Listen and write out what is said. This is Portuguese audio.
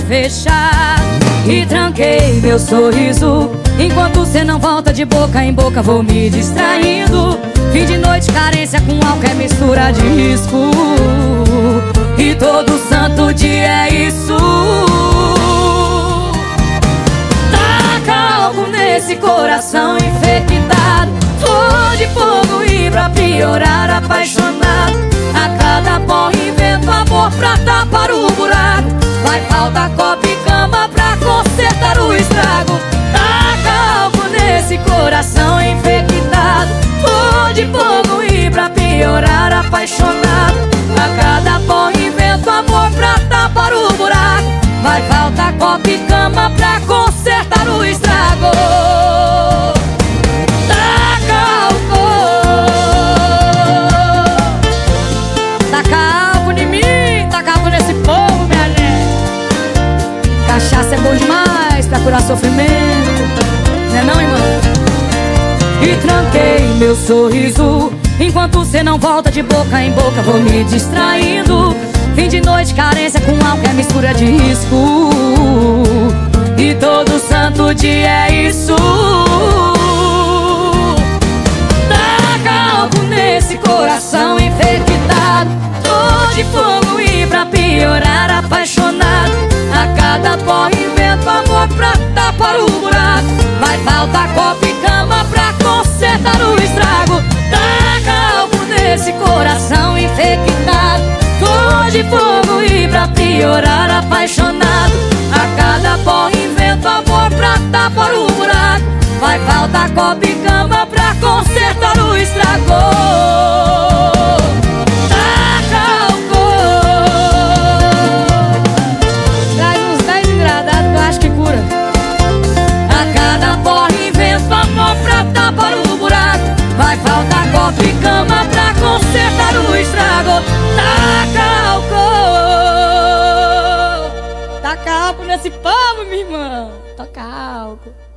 fechado E tranquei meu sorriso. Enquanto cê não volta de boca em boca Vou me distraindo. Fim de noite, carência com álcool é mistura de risco. E todo santo dia é isso. Taca álcool nesse coração infectado. Tô de fogo e pra piorar apaixonado. A cada porra invento amor pra tapar o buraco Vai faltar copo e cama pra consertar o estrago. Taca álcool nesse coração pra curar sofrimento Não é não, irmão? E tranquei meu sorriso Enquanto cê não volta de boca em boca Vou me distraindo. Fim de noite, carência com álcool é mistura de risco. E todo santo dia é isso. Taca álcool nesse coração infectado. Tô de fogo e pra piorar apaixonado tapar o buraco. Vai faltar copo e cama pra consertar o estrago. Taca álcool nesse coração infectado. Tô de fogo e pra piorar apaixonado. A cada porra invento amor pra tapar o buraco. Vai faltar copo e cama pra consertar o estrago só pra tapar o buraco. Vai faltar copo e cama pra consertar o estrago. Taca álcool. Taca álcool nesse povo, minha irmã. Toca álcool.